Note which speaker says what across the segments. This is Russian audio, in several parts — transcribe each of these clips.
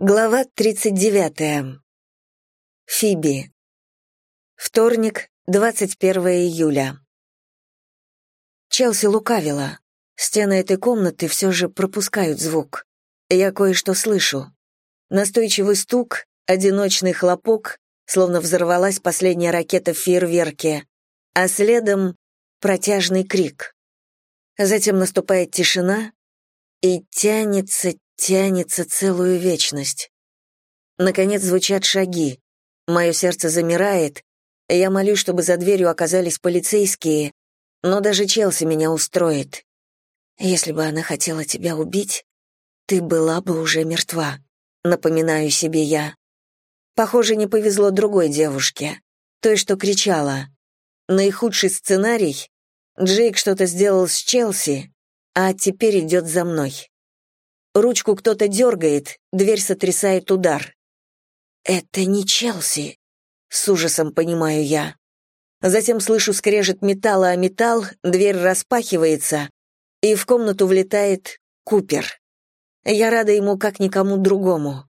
Speaker 1: Глава 39. Фиби. Вторник, 21 июля. Челси лукавила. Стены этой комнаты все же пропускают звук. Я кое-что слышу. Настойчивый стук, одиночный хлопок, словно взорвалась последняя ракета в фейерверке, а следом протяжный крик. Затем наступает тишина, и тянется, тянется целую вечность. Наконец звучат шаги. Мое сердце замирает. Я молюсь, чтобы за дверью оказались полицейские, но даже Челси меня устроит. Если бы она хотела тебя убить, ты была бы уже мертва, напоминаю себе я. Похоже, не повезло другой девушке, той, что кричала. Наихудший сценарий — Джейк что-то сделал с Челси, а теперь идет за мной. Ручку кто-то дергает, дверь сотрясает удар. «Это не Челси», — с ужасом понимаю я. Затем слышу скрежет металла о металл, дверь распахивается, и в комнату влетает Купер. Я рада ему как никому другому.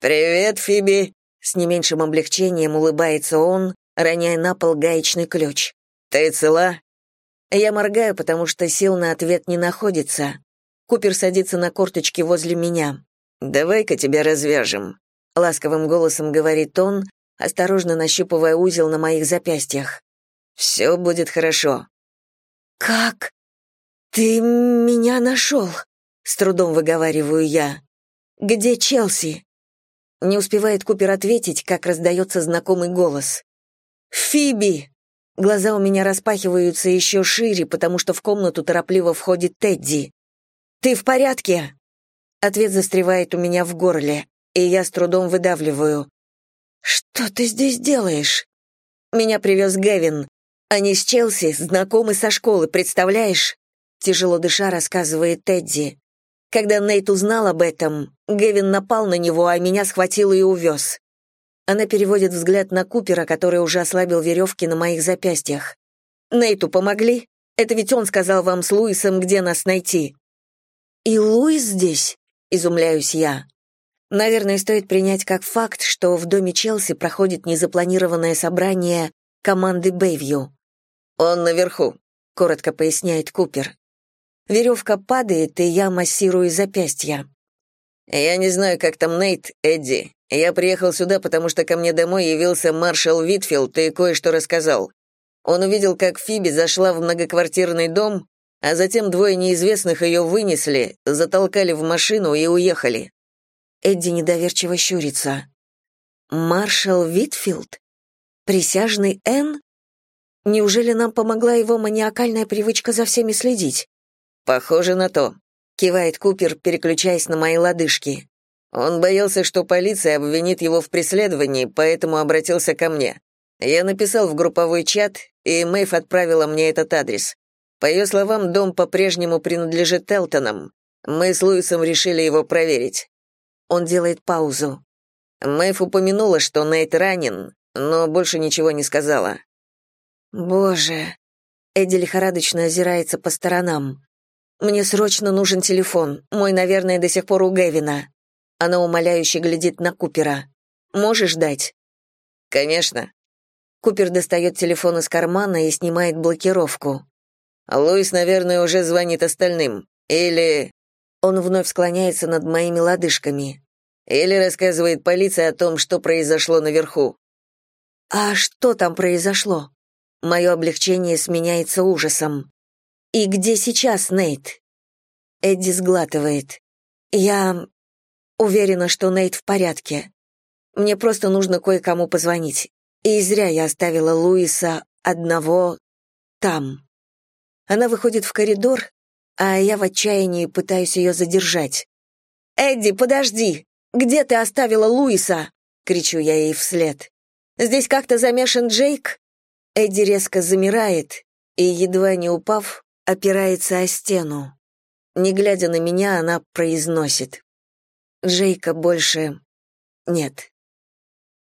Speaker 1: «Привет, Фиби!» С не меньшим облегчением улыбается он, роняя на пол гаечный ключ. «Ты цела?» Я моргаю, потому что сил на ответ не находится. Купер садится на корточки возле меня. «Давай-ка тебя развяжем», — ласковым голосом говорит он, осторожно нащупывая узел на моих запястьях. «Все будет хорошо». «Как ты меня нашел?» — с трудом выговариваю я. «Где Челси?» Не успевает Купер ответить, как раздается знакомый голос. «Фиби!» Глаза у меня распахиваются еще шире, потому что в комнату торопливо входит Тедди. «Ты в порядке?» Ответ застревает у меня в горле, и я с трудом выдавливаю. «Что ты здесь делаешь?» «Меня привез Гевин. Они с Челси, знакомы со школы, представляешь?» Тяжело дыша, рассказывает Тедди. Когда Нейт узнал об этом, Гевин напал на него, а меня схватил и увез. Она переводит взгляд на Купера, который уже ослабил веревки на моих запястьях. «Нейту помогли? Это ведь он сказал вам с Луисом, где нас найти». «И Луис здесь?» — изумляюсь я. Наверное, стоит принять как факт, что в доме Челси проходит незапланированное собрание команды Бэйвью. «Он наверху», — коротко поясняет Купер. Веревка падает, и я массирую запястья. «Я не знаю, как там Нейт, Эдди. Я приехал сюда, потому что ко мне домой явился маршал Витфилд и кое-что рассказал. Он увидел, как Фиби зашла в многоквартирный дом, а затем двое неизвестных ее вынесли, затолкали в машину и уехали. Эдди недоверчиво щурится. «Маршал Витфилд? Присяжный Н? Неужели нам помогла его маниакальная привычка за всеми следить?» «Похоже на то», — кивает Купер, переключаясь на мои лодыжки. Он боялся, что полиция обвинит его в преследовании, поэтому обратился ко мне. Я написал в групповой чат, и Мэйв отправила мне этот адрес. По ее словам, дом по-прежнему принадлежит Телтонам. Мы с Луисом решили его проверить. Он делает паузу. Мэйв упомянула, что Нейт ранен, но больше ничего не сказала. «Боже...» Эдди лихорадочно озирается по сторонам. «Мне срочно нужен телефон. Мой, наверное, до сих пор у Гевина». Она умоляюще глядит на Купера. «Можешь дать?» «Конечно». Купер достает телефон из кармана и снимает блокировку. Луис, наверное, уже звонит остальным. Или... Он вновь склоняется над моими лодыжками. Или рассказывает полиции о том, что произошло наверху. А что там произошло? Мое облегчение сменяется ужасом. И где сейчас Нейт? Эдди сглатывает. Я уверена, что Нейт в порядке. Мне просто нужно кое-кому позвонить. И зря я оставила Луиса одного там. Она выходит в коридор, а я в отчаянии пытаюсь ее задержать. «Эдди, подожди! Где ты оставила Луиса?» — кричу я ей вслед. «Здесь как-то замешан Джейк?» Эдди резко замирает и, едва не упав, опирается о стену. Не глядя на меня, она произносит. «Джейка больше нет».